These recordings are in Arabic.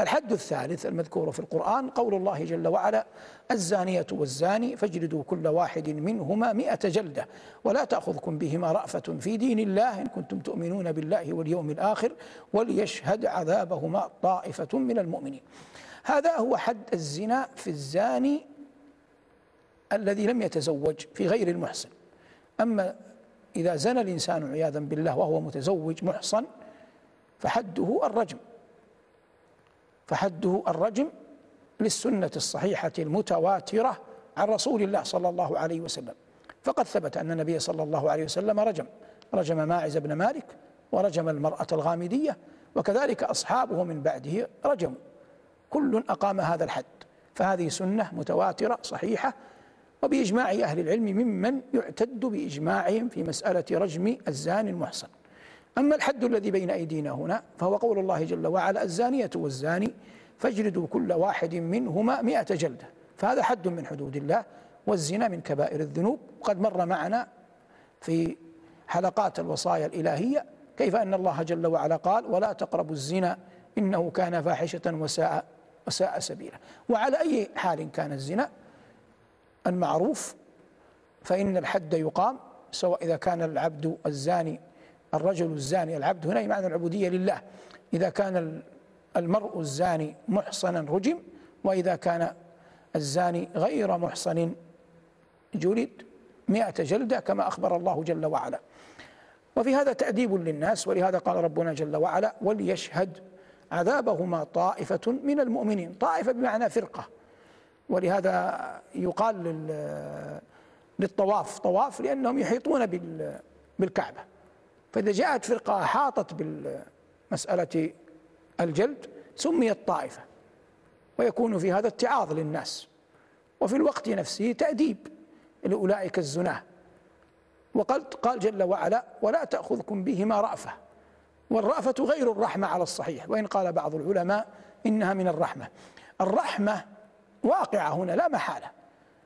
الحد الثالث المذكور في القرآن قول الله جل وعلا الزانية والزاني فاجلدوا كل واحد منهما مئة جلدة ولا تأخذكم بهما رأفة في دين الله إن كنتم تؤمنون بالله واليوم الآخر وليشهد عذابهما طائفة من المؤمنين. هذا هو حد الزنا في الزاني الذي لم يتزوج في غير المحسن. أما إذا زنى الإنسان عياذا بالله وهو متزوج محصن فحده الرجم. فحده الرجم للسنة الصحيحة المتواترة عن رسول الله صلى الله عليه وسلم. فقد ثبت أن النبي صلى الله عليه وسلم رجم رجم ماعز بن مالك ورجم المرأة الغامدية وكذلك أصحابه من بعده رجموا. كل أقام هذا الحد فهذه سنة متواترة صحيحة وبإجماع أهل العلم ممن يعتد بإجماعهم في مسألة رجم الزاني المحصن. أما الحد الذي بين أيدينا هنا فهو قول الله جل وعلا الزانية والزاني فاجلدوا كل واحد منهما مئة جلدة. فهذا حد من حدود الله والزنا من كبائر الذنوب. وقد مر معنا في حلقات الوصايا الإلهية كيف أن الله جل وعلا قال ولا تقربوا الزنا إنه كان فاحشة وساء وساء سبيلا. وعلى أي حال كان الزنا المعروف فإن الحد يقام سواء إذا كان العبد الزاني الرجل الزاني العبد هنا معنى العبودية لله. إذا كان المرء الزاني محصنا رجم وإذا كان الزاني غير محصن جلد مئة جلدة كما أخبر الله جل وعلا. وفي هذا تأديب للناس ولهذا قال ربنا جل وعلا وليشهد عذابهما طائفة من المؤمنين. طائفة بمعنى فرقة. ولهذا يقال للطواف. طواف لأنهم يحيطون بالكعبة. فإذا جاءت فرقة أحاطت بالمسألة الجلد سميت طائفة ويكون في هذا اتعاظ للناس. وفي الوقت نفسه تأديب لأولئك الزناة. وقال قال جل وعلا ولا تأخذكم بهما رأفة والرأفة غير الرحمة على الصحيح. وإن قال بعض العلماء إنها من الرحمة. الرحمة واقعة هنا لا محالة.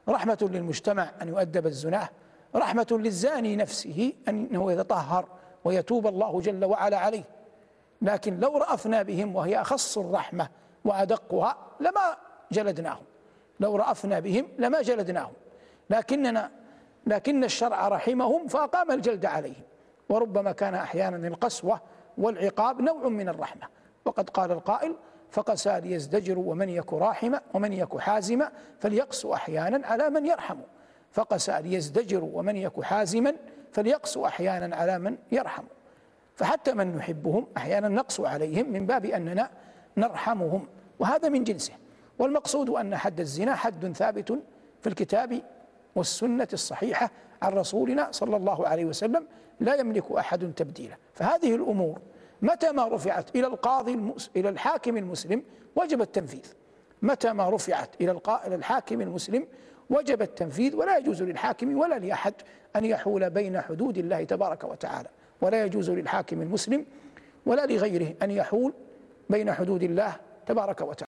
رحمة للمجتمع أن يؤدب الزناة رحمة للزاني نفسه أنه يتطهر. ويتوب الله جل وعلا عليه. لكن لو رأفنا بهم وهي أخص الرحمة وأدقها لما جلدناهم. لو رأفنا بهم لما جلدناهم. لكننا لكن الشرع رحمهم فأقام الجلد عليهم. وربما كان أحيانا القسوة والعقاب نوع من الرحمة. وقد قال القائل فقسى ليزدجر ومن يك راحما ومن يك حازما فليقسو أحيانا على من يرحم فقسى ليزدجر ومن يك حازما فليقسو أحيانا على من يرحم. فحتى من نحبهم أحيانا نقسو عليهم من باب أننا نرحمهم وهذا من جنسه. والمقصود أن حد الزنا حد ثابت في الكتاب والسنة الصحيحة عن رسولنا صلى الله عليه وسلم لا يملك أحد تبديله فهذه الأمور متى ما رفعت إلى القاضي المس... إلى الحاكم المسلم وجب التنفيذ. متى ما رفعت إلى إلى الحاكم المسلم وجب التنفيذ ولا يجوز للحاكم ولا لأحد أن يحول بين حدود الله تبارك وتعالى. ولا يجوز للحاكم المسلم ولا لغيره أن يحول بين حدود الله تبارك وتعالى.